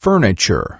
furniture.